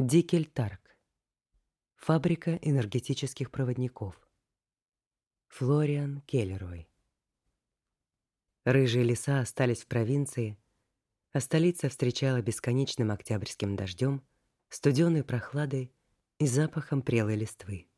Дикельтарк. Фабрика энергетических проводников. Флориан Келлерой. Рыжие леса остались в провинции, а столица встречала бесконечным октябрьским дождем, студеной прохладой и запахом прелой листвы.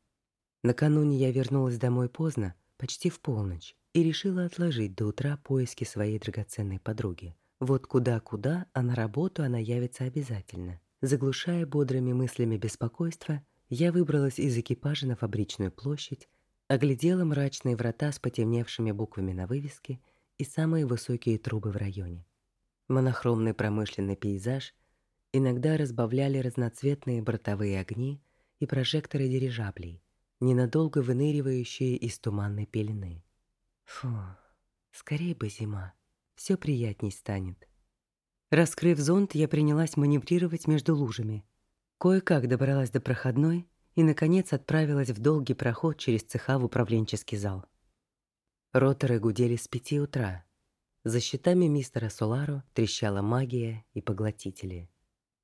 Накануне я вернулась домой поздно, почти в полночь, и решила отложить до утра поиски своей драгоценной подруги. Вот куда-куда, а на работу она явится обязательно. Заглушая бодрыми мыслями беспокойство, я выбралась из экипажа на фабричную площадь, оглядела мрачные врата с потемневшими буквами на вывеске и самые высокие трубы в районе. Монохромный промышленный пейзаж иногда разбавляли разноцветные бортовые огни и прожекторы дирижаблей, ненадолго выныривающие из туманной пелены. Фу, скорее бы зима, все приятней станет. Раскрыв зонт, я принялась маневрировать между лужами. Кое-как добралась до проходной и, наконец, отправилась в долгий проход через цеха в управленческий зал. Роторы гудели с пяти утра. За щитами мистера Соларо трещала магия и поглотители.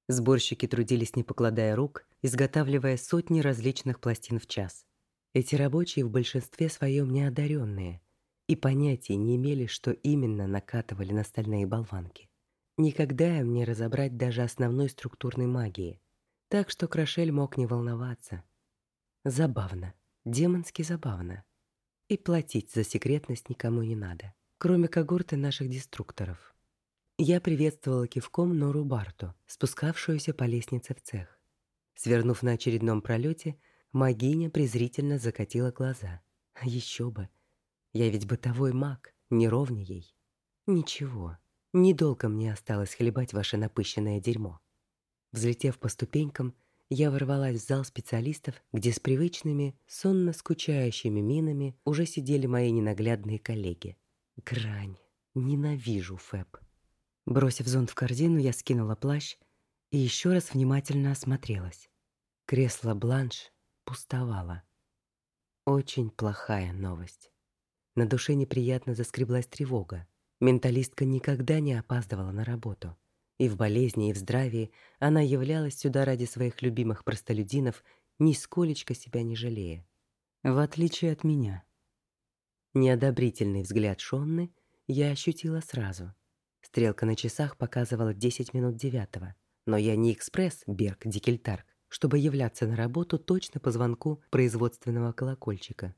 Сборщики трудились, не покладая рук, изготавливая сотни различных пластин в час. Эти рабочие в большинстве своем неодаренные и понятия не имели, что именно накатывали на стальные болванки. Никогда им не разобрать даже основной структурной магии. Так что Крашель мог не волноваться. Забавно, демонски забавно. И платить за секретность никому не надо, кроме когорты наших деструкторов. Я приветствовала кивком Нору Барту, спускавшуюся по лестнице в цех. Свернув на очередном пролете, магиня презрительно закатила глаза. Еще бы. Я ведь бытовой маг, не ровней ей. Ничего, Недолго мне осталось хлебать ваше напыщенное дерьмо. Взлетев по ступенькам, я ворвалась в зал специалистов, где с привычными, сонно скучающими минами уже сидели мои ненаглядные коллеги. Грань. Ненавижу Фэб. Бросив зонт в корзину, я скинула плащ и еще раз внимательно осмотрелась. Кресло Бланш пустовало. Очень плохая новость. На душе неприятно заскреблась тревога. Менталистка никогда не опаздывала на работу. И в болезни, и в здравии она являлась сюда ради своих любимых простолюдинов, нисколечко себя не жалея. В отличие от меня. Неодобрительный взгляд Шонны я ощутила сразу. Стрелка на часах показывала 10 минут девятого. Но я не экспресс Берг Дикельтарк, чтобы являться на работу точно по звонку производственного колокольчика.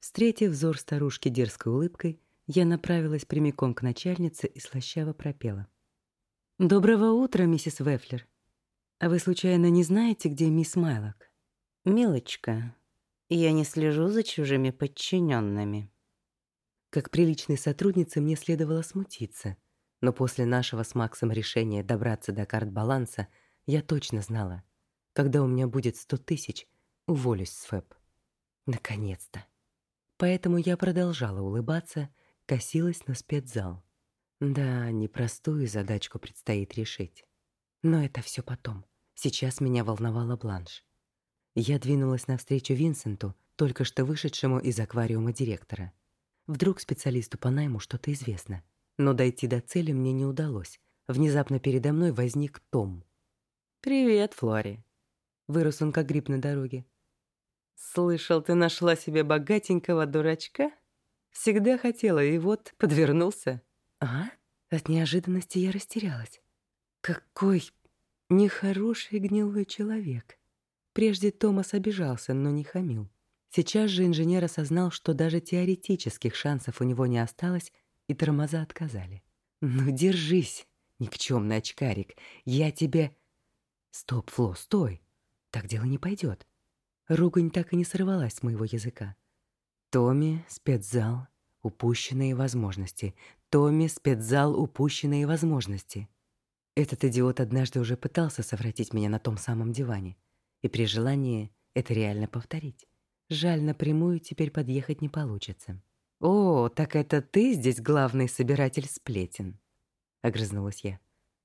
Встретив взор старушки дерзкой улыбкой, я направилась прямиком к начальнице и слащаво пропела. «Доброго утра, миссис Вефлер. А вы, случайно, не знаете, где мисс Майлок?» «Милочка, я не слежу за чужими подчиненными». Как приличной сотруднице мне следовало смутиться, но после нашего с Максом решения добраться до карт-баланса я точно знала, когда у меня будет сто тысяч, уволюсь с ФЭП. Наконец-то. Поэтому я продолжала улыбаться, косилась на спецзал. Да, непростую задачку предстоит решить. Но это все потом. Сейчас меня волновала Бланш. Я двинулась навстречу Винсенту, только что вышедшему из аквариума директора. Вдруг специалисту по найму что-то известно. Но дойти до цели мне не удалось. Внезапно передо мной возник Том. «Привет, Флори». Вырос он как гриб на дороге. «Слышал, ты нашла себе богатенького дурачка?» Всегда хотела, и вот подвернулся. А? От неожиданности я растерялась. Какой нехороший гнилой человек. Прежде Томас обижался, но не хамил. Сейчас же инженер осознал, что даже теоретических шансов у него не осталось, и тормоза отказали. «Ну, держись, никчемный очкарик, я тебе...» «Стоп, Фло, стой! Так дело не пойдет». Ругань так и не сорвалась с моего языка. Томми, спецзал, упущенные возможности. Томми, спецзал, упущенные возможности. Этот идиот однажды уже пытался совратить меня на том самом диване. И при желании это реально повторить. Жаль, напрямую теперь подъехать не получится. «О, так это ты здесь главный собиратель сплетен?» — огрызнулась я.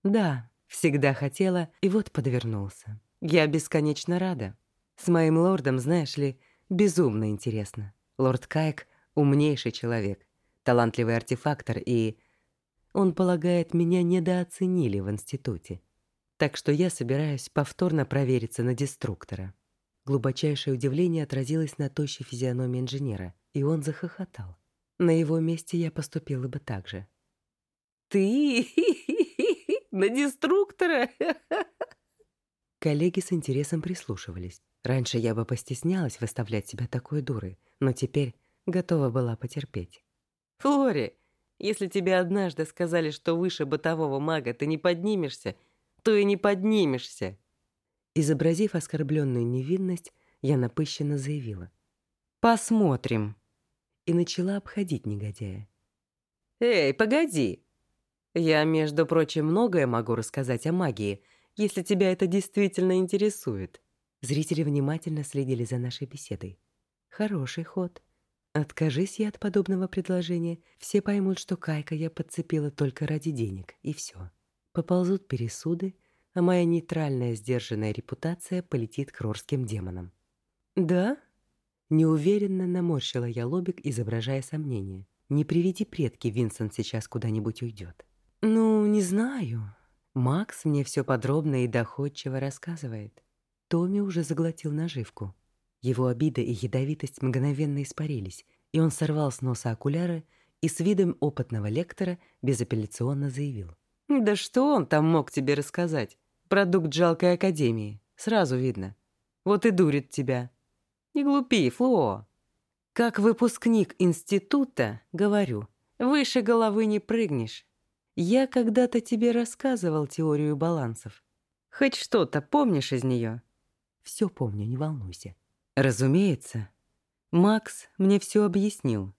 «Да, всегда хотела, и вот подвернулся. Я бесконечно рада. С моим лордом, знаешь ли, безумно интересно». Лорд Кайк — умнейший человек, талантливый артефактор, и... Он полагает, меня недооценили в институте. Так что я собираюсь повторно провериться на деструктора. Глубочайшее удивление отразилось на тощей физиономии инженера, и он захохотал. На его месте я поступила бы так же. «Ты? На деструктора?» Коллеги с интересом прислушивались. Раньше я бы постеснялась выставлять себя такой дурой, но теперь готова была потерпеть. «Флори, если тебе однажды сказали, что выше бытового мага ты не поднимешься, то и не поднимешься». Изобразив оскорбленную невинность, я напыщенно заявила. «Посмотрим». И начала обходить негодяя. «Эй, погоди! Я, между прочим, многое могу рассказать о магии, если тебя это действительно интересует». Зрители внимательно следили за нашей беседой. Хороший ход. Откажись я от подобного предложения, все поймут, что Кайка я подцепила только ради денег, и все. Поползут пересуды, а моя нейтральная сдержанная репутация полетит к рорским демонам. «Да?» Неуверенно наморщила я лобик, изображая сомнение. «Не приведи предки, Винсент сейчас куда-нибудь уйдет». «Ну, не знаю». Макс мне все подробно и доходчиво рассказывает. Томми уже заглотил наживку. Его обида и ядовитость мгновенно испарились, и он сорвал с носа окуляры и с видом опытного лектора безапелляционно заявил. «Да что он там мог тебе рассказать? Продукт жалкой академии. Сразу видно. Вот и дурит тебя. Не глупи, Фло. Как выпускник института, говорю, выше головы не прыгнешь. Я когда-то тебе рассказывал теорию балансов. Хоть что-то помнишь из нее? Все помню, не волнуйся. Разумеется. Макс мне все объяснил.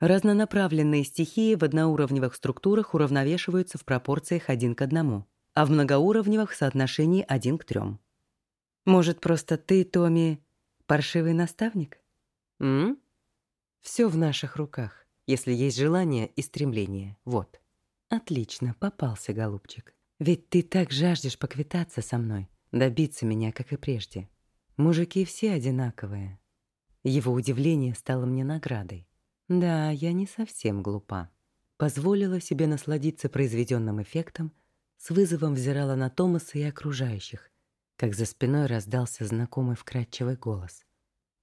Разнонаправленные стихии в одноуровневых структурах уравновешиваются в пропорциях один к одному, а в многоуровневых в соотношении один к трем. Может, просто ты, Томи, паршивый наставник? М? Все в наших руках, если есть желание и стремление. Вот. Отлично, попался, голубчик. Ведь ты так жаждешь поквитаться со мной, добиться меня, как и прежде. Мужики все одинаковые. Его удивление стало мне наградой. Да, я не совсем глупа. Позволила себе насладиться произведенным эффектом, с вызовом взирала на Томаса и окружающих, как за спиной раздался знакомый вкрадчивый голос.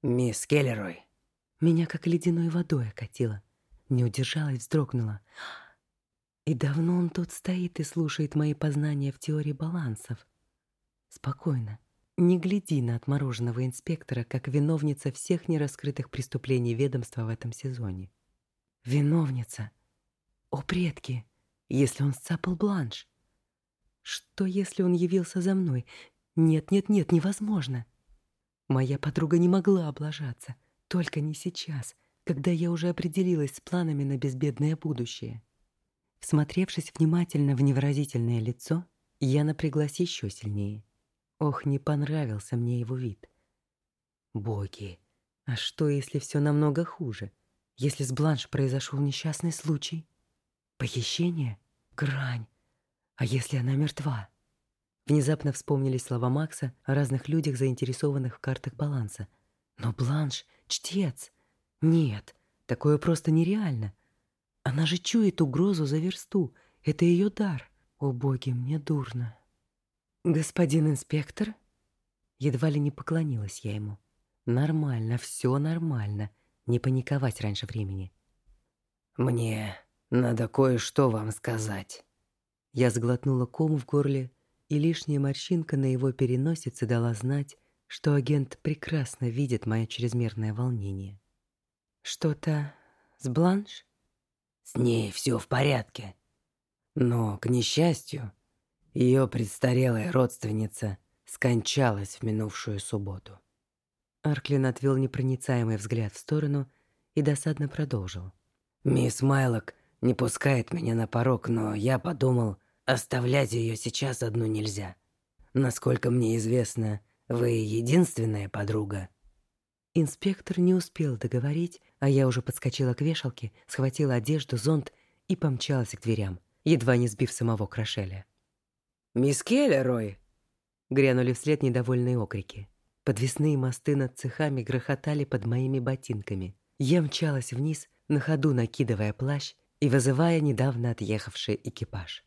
«Мисс Келлерой!» Меня как ледяной водой окатило. Не удержалась, вздрогнула. И давно он тут стоит и слушает мои познания в теории балансов. Спокойно. Не гляди на отмороженного инспектора, как виновница всех нераскрытых преступлений ведомства в этом сезоне. Виновница. О, предки, если он сцапал бланш. Что, если он явился за мной? Нет, нет, нет, невозможно. Моя подруга не могла облажаться. Только не сейчас, когда я уже определилась с планами на безбедное будущее. Всмотревшись внимательно в невыразительное лицо, я напряглась еще сильнее. Ох, не понравился мне его вид. Боги, а что, если все намного хуже? Если с Бланш произошел несчастный случай? Похищение? Грань. А если она мертва? Внезапно вспомнились слова Макса о разных людях, заинтересованных в картах баланса. Но Бланш — чтец. Нет, такое просто нереально. Она же чует угрозу за версту. Это ее дар. О, боги, мне дурно. «Господин инспектор?» Едва ли не поклонилась я ему. «Нормально, все нормально. Не паниковать раньше времени». «Мне надо кое-что вам сказать». Я сглотнула ком в горле, и лишняя морщинка на его переносице дала знать, что агент прекрасно видит мое чрезмерное волнение. «Что-то с Бланш?» «С ней все в порядке. Но, к несчастью, ее престарелая родственница скончалась в минувшую субботу. Арклин отвел непроницаемый взгляд в сторону и досадно продолжил. «Мисс Майлок не пускает меня на порог, но я подумал, оставлять ее сейчас одну нельзя. Насколько мне известно, вы единственная подруга». Инспектор не успел договорить, а я уже подскочила к вешалке, схватила одежду, зонт и помчалась к дверям, едва не сбив самого Крашеля. «Мисс Келлерой!» Грянули вслед недовольные окрики. Подвесные мосты над цехами грохотали под моими ботинками. Я мчалась вниз, на ходу накидывая плащ и вызывая недавно отъехавший экипаж.